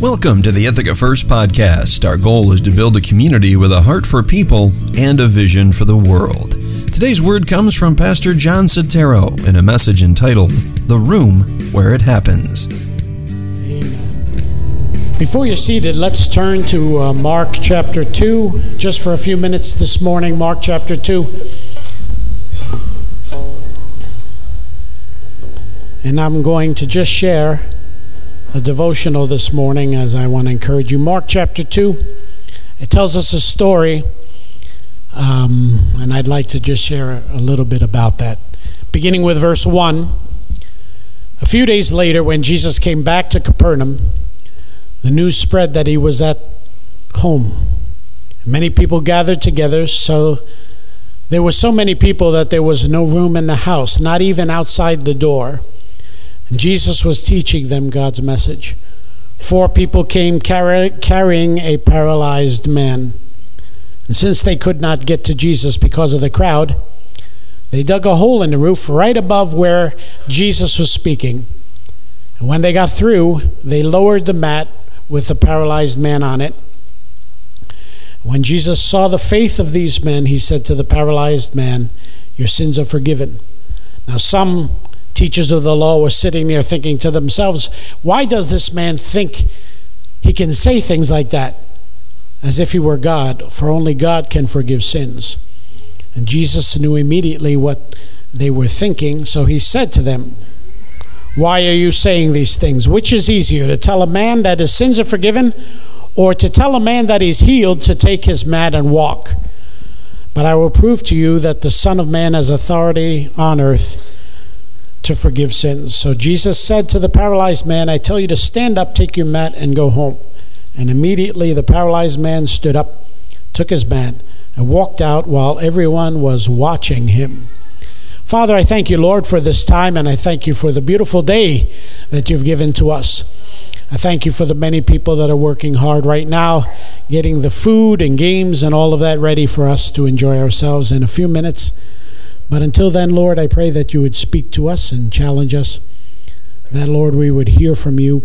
Welcome to the Ithaca First podcast. Our goal is to build a community with a heart for people and a vision for the world. Today's word comes from Pastor John Sotero in a message entitled The Room Where It Happens. Before you're seated, let's turn to uh, Mark chapter 2 just for a few minutes this morning. Mark chapter 2. And I'm going to just share a devotional this morning as I want to encourage you. Mark chapter 2, it tells us a story, um, and I'd like to just share a little bit about that. Beginning with verse 1. A few days later, when Jesus came back to Capernaum, the news spread that he was at home. Many people gathered together, so there were so many people that there was no room in the house, not even outside the door. Jesus was teaching them God's message. Four people came carry, carrying a paralyzed man. And since they could not get to Jesus because of the crowd, they dug a hole in the roof right above where Jesus was speaking. And when they got through, they lowered the mat with the paralyzed man on it. When Jesus saw the faith of these men, he said to the paralyzed man, Your sins are forgiven. Now, some teachers of the law were sitting there thinking to themselves, why does this man think he can say things like that? As if he were God, for only God can forgive sins. And Jesus knew immediately what they were thinking, so he said to them, Why are you saying these things? Which is easier, to tell a man that his sins are forgiven, or to tell a man that he's healed to take his mat and walk? But I will prove to you that the Son of Man has authority on earth to forgive sins. So Jesus said to the paralyzed man, I tell you to stand up, take your mat, and go home. And immediately the paralyzed man stood up, took his mat, and walked out while everyone was watching him. Father, I thank you, Lord, for this time, and I thank you for the beautiful day that you've given to us. I thank you for the many people that are working hard right now, getting the food and games and all of that ready for us to enjoy ourselves in a few minutes. But until then, Lord, I pray that you would speak to us and challenge us. That, Lord, we would hear from you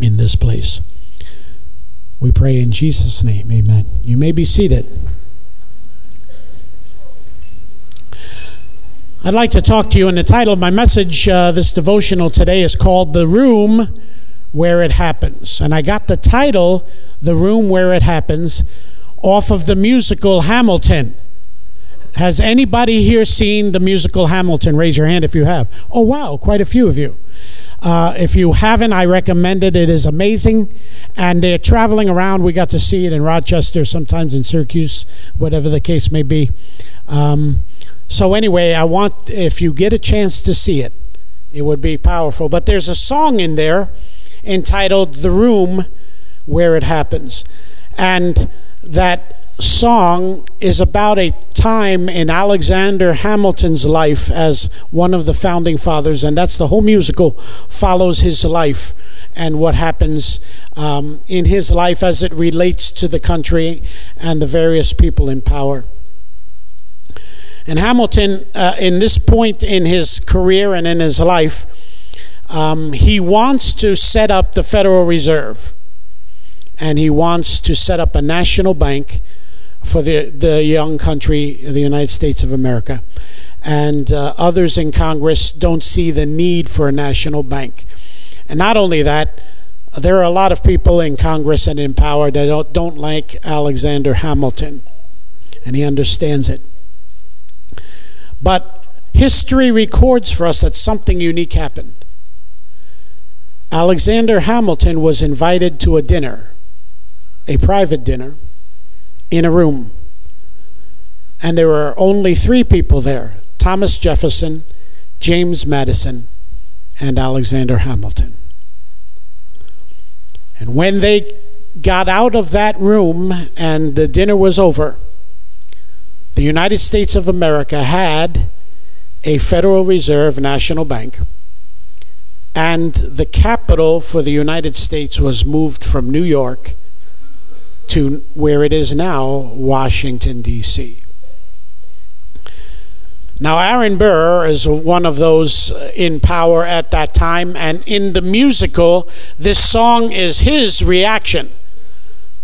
in this place. We pray in Jesus' name. Amen. You may be seated. I'd like to talk to you, and the title of my message, uh, this devotional today, is called The Room Where It Happens. And I got the title, The Room Where It Happens, off of the musical Hamilton. Has anybody here seen the musical Hamilton? Raise your hand if you have. Oh, wow, quite a few of you. Uh, if you haven't, I recommend it. It is amazing. And they're traveling around. We got to see it in Rochester, sometimes in Syracuse, whatever the case may be. Um, so, anyway, I want, if you get a chance to see it, it would be powerful. But there's a song in there entitled The Room Where It Happens. And that song is about a time in Alexander Hamilton's life as one of the founding fathers, and that's the whole musical follows his life and what happens um, in his life as it relates to the country and the various people in power. And Hamilton, uh, in this point in his career and in his life, um, he wants to set up the Federal Reserve and he wants to set up a national bank for the, the young country, the United States of America. And uh, others in Congress don't see the need for a national bank. And not only that, there are a lot of people in Congress and in power that don't, don't like Alexander Hamilton, and he understands it. But history records for us that something unique happened. Alexander Hamilton was invited to a dinner, a private dinner in a room. And there were only three people there Thomas Jefferson, James Madison, and Alexander Hamilton. And when they got out of that room and the dinner was over, the United States of America had a Federal Reserve National Bank, and the capital for the United States was moved from New York to where it is now, Washington, D.C. Now, Aaron Burr is one of those uh, in power at that time, and in the musical, this song is his reaction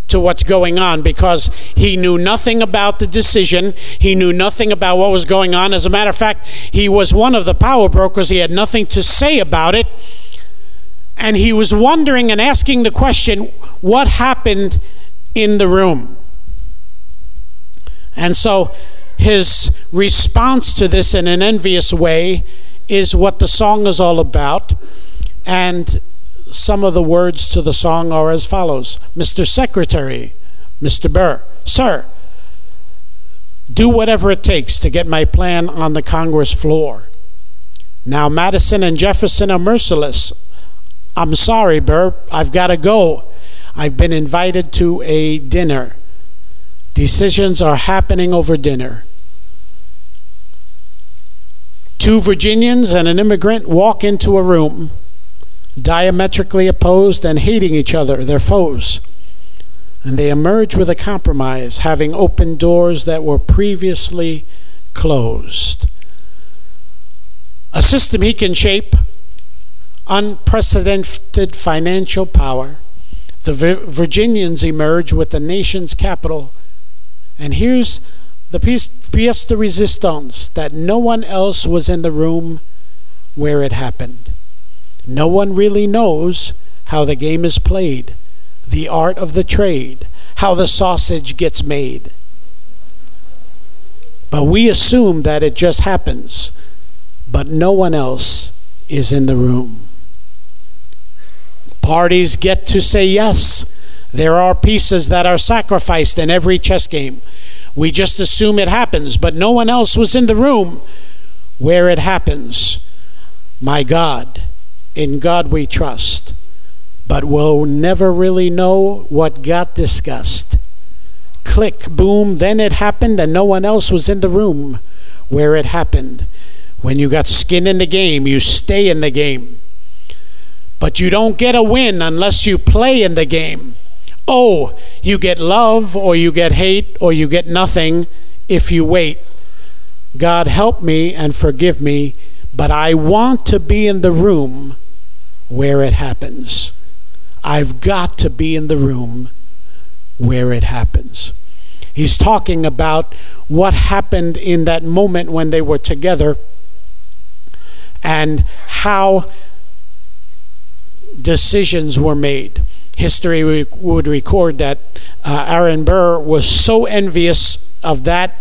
to what's going on because he knew nothing about the decision. He knew nothing about what was going on. As a matter of fact, he was one of the power brokers. He had nothing to say about it. And he was wondering and asking the question what happened in the room? And so his response to this in an envious way is what the song is all about. And some of the words to the song are as follows Mr. Secretary, Mr. Burr, Sir, do whatever it takes to get my plan on the Congress floor. Now, Madison and Jefferson are merciless. I'm sorry, Burr, I've got to go. I've been invited to a dinner. Decisions are happening over dinner. Two Virginians and an immigrant walk into a room, diametrically opposed and hating each other, their foes. And they emerge with a compromise, having opened doors that were previously closed. A system he can shape, unprecedented financial power. The Virginians emerge with the nation's capital. And here's the piece, pièce de resistance that no one else was in the room where it happened. No one really knows how the game is played, the art of the trade, how the sausage gets made. But we assume that it just happens, but no one else is in the room. Parties get to say yes. There are pieces that are sacrificed in every chess game. We just assume it happens, but no one else was in the room where it happens. My God, in God we trust, but we'll never really know what got discussed. Click, boom, then it happened, and no one else was in the room where it happened. When you got skin in the game, you stay in the game. But you don't get a win unless you play in the game. Oh, you get love or you get hate or you get nothing if you wait. God help me and forgive me, but I want to be in the room where it happens. I've got to be in the room where it happens. He's talking about what happened in that moment when they were together and how decisions were made history would record that uh, Aaron Burr was so envious of that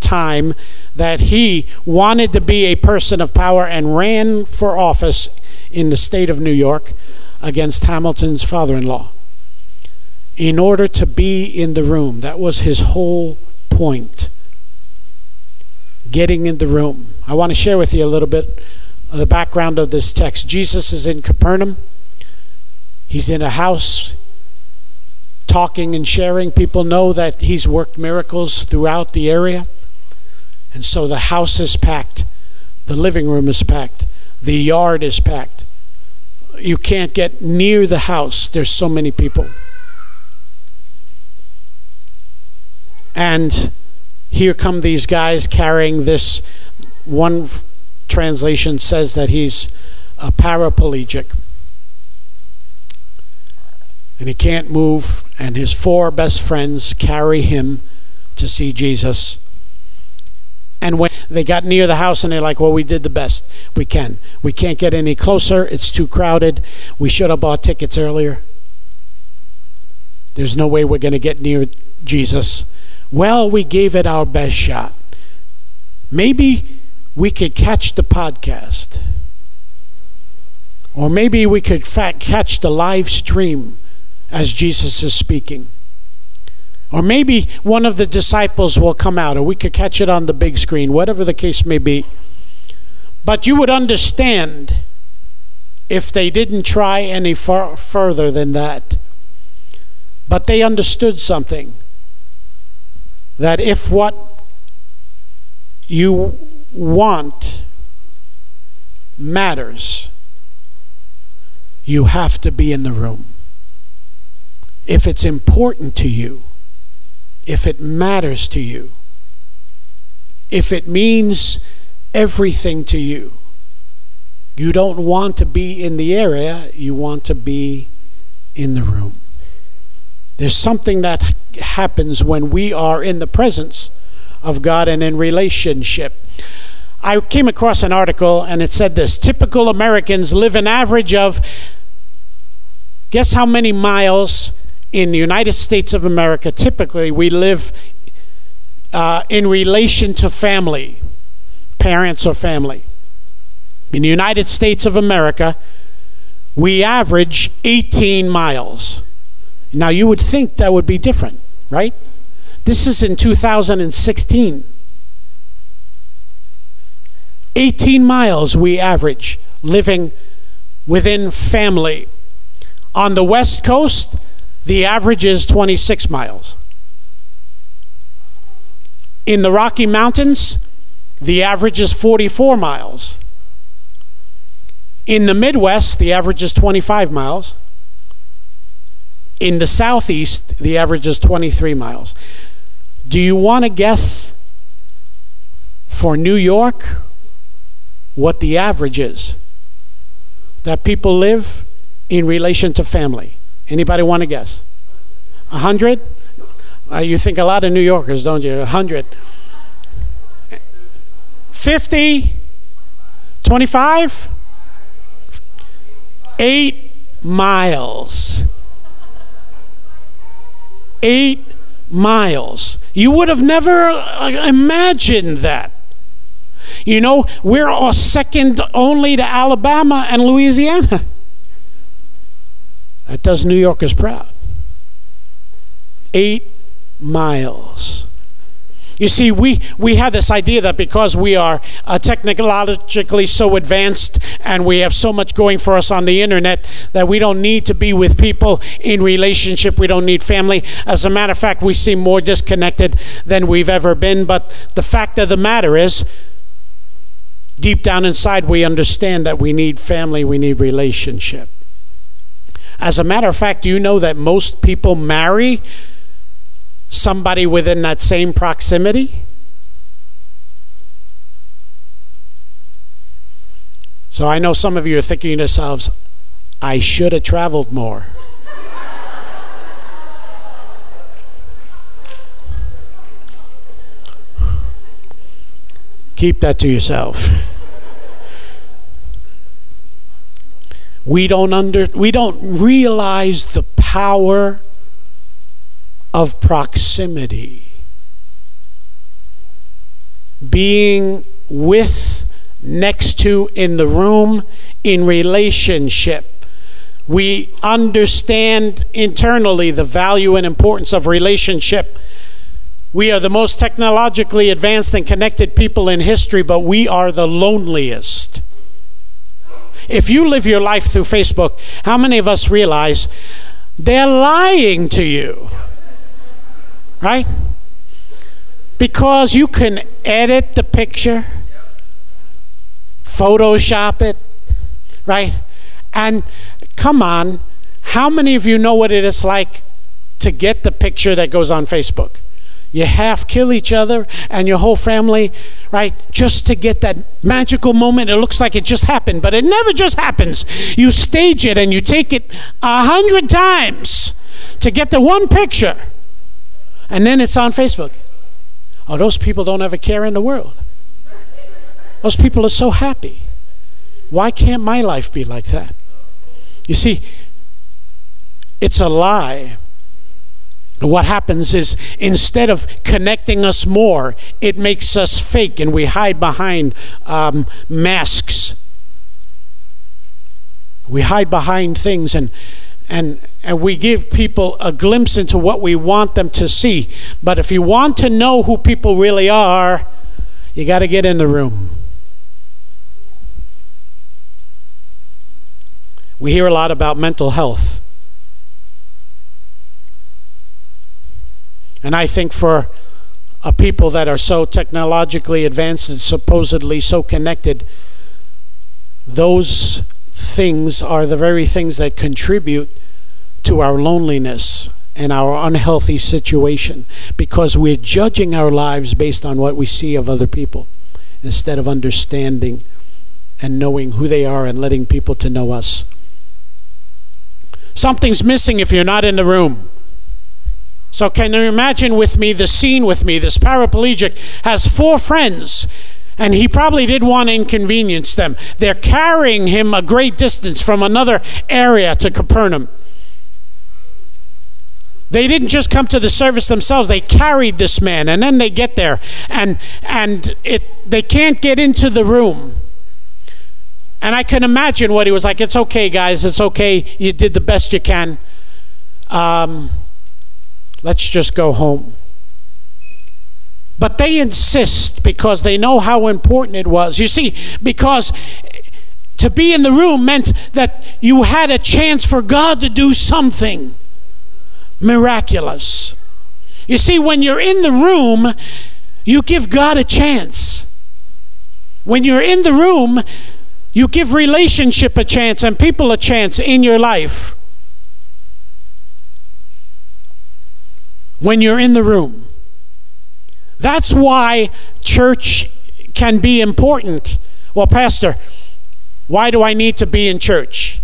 time that he wanted to be a person of power and ran for office in the state of New York against Hamilton's father in law in order to be in the room. That was his whole point. Getting in the room. I want to share with you a little bit the background of this text. Jesus is in Capernaum. He's in a house talking and sharing. People know that he's worked miracles throughout the area. And so the house is packed, the living room is packed, the yard is packed. You can't get near the house, there's so many people. And here come these guys carrying this. One translation says that he's a paraplegic and he can't move, and his four best friends carry him to see Jesus. And when they got near the house, and they're like, Well, we did the best we can. We can't get any closer. It's too crowded. We should have bought tickets earlier. There's no way we're going to get near Jesus. Well, we gave it our best shot. Maybe we could catch the podcast. Or maybe we could catch the live stream as Jesus is speaking. Or maybe one of the disciples will come out, or we could catch it on the big screen, whatever the case may be. But you would understand if they didn't try any far further than that. But they understood something that if what you want matters, you have to be in the room if it's important to you, if it matters to you, if it means everything to you. You don't want to be in the area, you want to be in the room. There's something that happens when we are in the presence of God and in relationship. I came across an article and it said this typical Americans live an average of, guess how many miles in the United States of America? Typically, we live uh, in relation to family, parents or family. In the United States of America, we average 18 miles. Now, you would think that would be different, right? This is in 2016. 18 miles we average living within family. On the West Coast, the average is 26 miles. In the Rocky Mountains, the average is 44 miles. In the Midwest, the average is 25 miles. In the Southeast, the average is 23 miles. Do you want to guess for New York what the average is that people live in relation to family? Anybody want to guess? A hundred? Uh, you think a lot of New Yorkers, don't you? A hundred. 50? 25? Eight miles. Eight miles. You would have never uh, imagined that. You know, we're second only to Alabama and Louisiana. That does New Yorkers proud. Eight miles. You see, we, we have this idea that because we are uh, technologically so advanced and we have so much going for us on the internet that we don't need to be with people in relationship. We don't need family. As a matter of fact, we seem more disconnected than we've ever been. But the fact of the matter is, deep down inside, we understand that we need family, we need relationship. As a matter of fact, you know that most people marry somebody within that same proximity? So I know some of you are thinking to yourselves, I should have traveled more. Keep that to yourself. We don't under we don't realize the power of proximity. Being with, next to, in the room, in relationship. We understand internally the value and importance of relationship. We are the most technologically advanced and connected people in history, but we are the loneliest. If you live your life through Facebook, how many of us realize they're lying to you? Right? Because you can edit the picture, Photoshop it, right? And come on, how many of you know what it is like to get the picture that goes on Facebook? You half kill each other and your whole family, right? Just to get that magical moment. It looks like it just happened, but it never just happens. You stage it and you take it a hundred times to get the one picture. And then it's on Facebook. Oh, those people don't have a care in the world. Those people are so happy. Why can't my life be like that? You see, it's a lie what happens is instead of connecting us more, it makes us fake and we hide behind um, masks. We hide behind things and, and, and we give people a glimpse into what we want them to see. But if you want to know who people really are, you got to get in the room. We hear a lot about mental health. And I think for a people that are so technologically advanced and supposedly so connected, those things are the very things that contribute to our loneliness and our unhealthy situation because we're judging our lives based on what we see of other people instead of understanding and knowing who they are and letting people to know us. Something's missing if you're not in the room. So, can you imagine with me the scene with me? This paraplegic has four friends, and he probably did want to inconvenience them. They're carrying him a great distance from another area to Capernaum. They didn't just come to the service themselves, they carried this man, and then they get there, and, and it, they can't get into the room. And I can imagine what he was like. It's okay, guys. It's okay. You did the best you can. Um, let's just go home. But they insist because they know how important it was. You see, because to be in the room meant that you had a chance for God to do something miraculous. You see, when you're in the room, you give God a chance. When you're in the room, you give relationship a chance and people a chance in your life. When you're in the room. That's why church can be important. Well, Pastor, why do I need to be in church?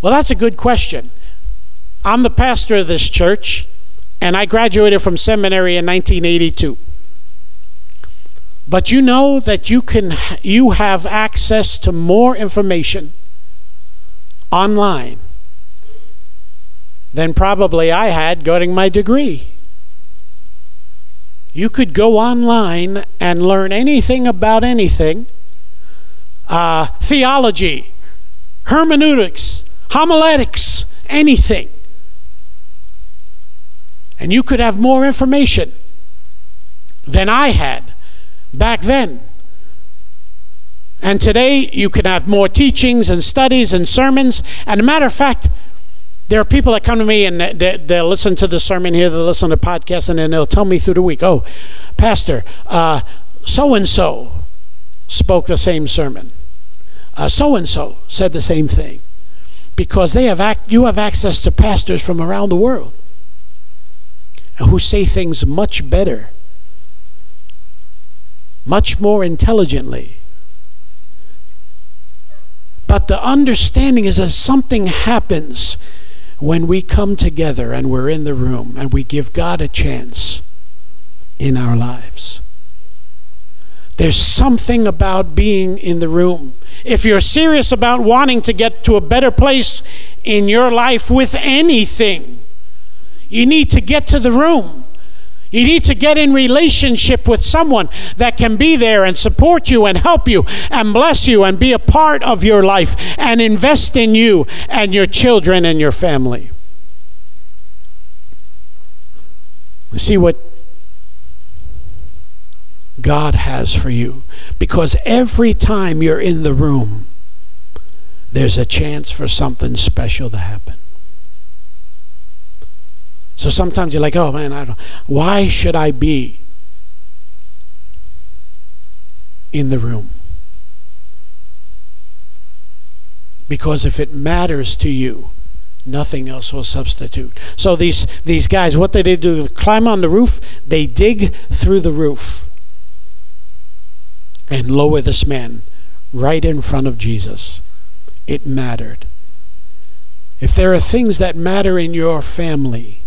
Well, that's a good question. I'm the pastor of this church, and I graduated from seminary in 1982. But you know that you can you have access to more information online than probably I had getting my degree. You could go online and learn anything about anything uh, theology, hermeneutics, homiletics, anything. And you could have more information than I had back then. And today you can have more teachings and studies and sermons. And a matter of fact, there are people that come to me and they, they'll listen to the sermon here, they'll listen to podcasts, and then they'll tell me through the week, oh, Pastor, so and so spoke the same sermon. So and so said the same thing. Because they have ac- you have access to pastors from around the world who say things much better much more intelligently. But the understanding is that something happens when we come together and we're in the room and we give God a chance in our lives. There's something about being in the room. If you're serious about wanting to get to a better place in your life with anything, you need to get to the room. You need to get in relationship with someone that can be there and support you and help you and bless you and be a part of your life and invest in you and your children and your family. See what God has for you. Because every time you're in the room, there's a chance for something special to happen. So sometimes you're like, oh man, I don't, why should I be in the room? Because if it matters to you, nothing else will substitute. So these these guys, what they did do, climb on the roof, they dig through the roof and lower this man right in front of Jesus. It mattered. If there are things that matter in your family,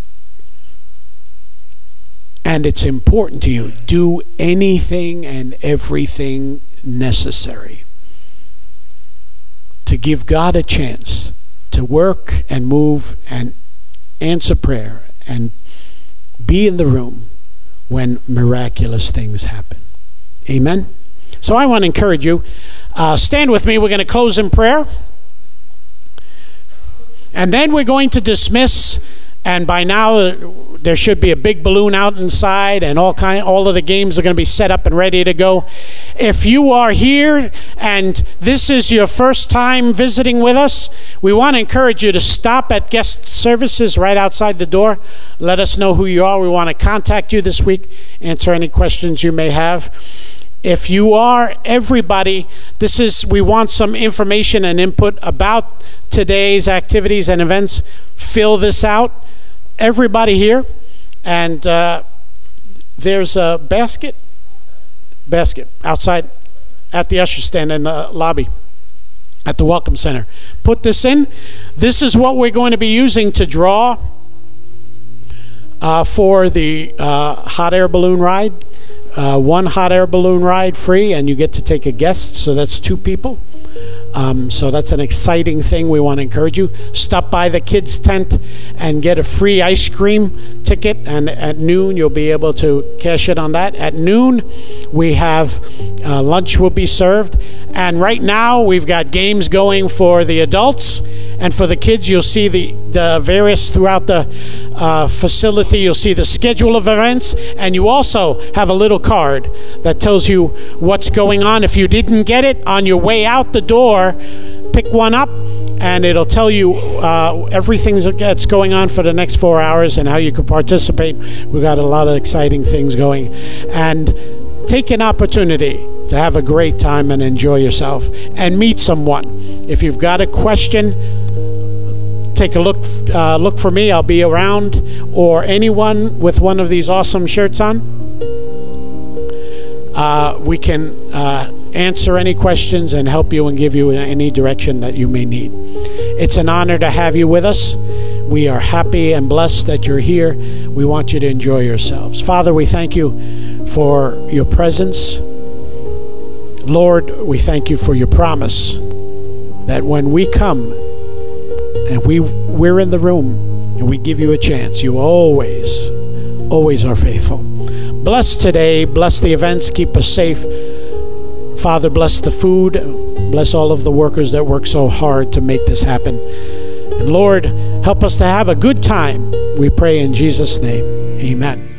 and it's important to you, do anything and everything necessary to give God a chance to work and move and answer prayer and be in the room when miraculous things happen. Amen. So I want to encourage you. Uh, stand with me. We're going to close in prayer. And then we're going to dismiss and by now there should be a big balloon out inside and all kind all of the games are going to be set up and ready to go. If you are here and this is your first time visiting with us we want to encourage you to stop at guest services right outside the door. Let us know who you are. We want to contact you this week answer any questions you may have if you are everybody this is we want some information and input about today's activities and events fill this out everybody here, and uh, there's a basket, basket outside at the usher stand in the lobby at the Welcome Center. Put this in. This is what we're going to be using to draw uh, for the uh, hot air balloon ride. Uh, one hot air balloon ride free, and you get to take a guest, so that's two people. Um, so that's an exciting thing. We want to encourage you. Stop by the kids' tent and get a free ice cream ticket. And at noon, you'll be able to cash in on that. At noon, we have uh, lunch will be served. And right now, we've got games going for the adults and for the kids. You'll see the, the various throughout the uh, facility. You'll see the schedule of events. And you also have a little card that tells you what's going on. If you didn't get it on your way out the door, pick one up and it'll tell you uh, everything that's going on for the next four hours and how you can participate. We've got a lot of exciting things going. And take an opportunity to have a great time and enjoy yourself and meet someone. If you've got a question, take a look uh, look for me. I'll be around or anyone with one of these awesome shirts on. Uh, we can uh, answer any questions and help you and give you any direction that you may need. It's an honor to have you with us. We are happy and blessed that you're here. We want you to enjoy yourselves. Father, we thank you for your presence. Lord, we thank you for your promise that when we come and we we're in the room and we give you a chance, you always always are faithful. Bless today, bless the events, keep us safe. Father, bless the food, bless all of the workers that work so hard to make this happen. And Lord, help us to have a good time. We pray in Jesus' name. Amen.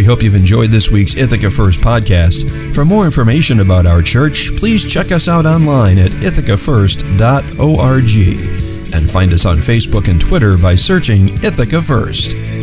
We hope you've enjoyed this week's Ithaca First podcast. For more information about our church, please check us out online at ithacafirst.org and find us on Facebook and Twitter by searching Ithaca First.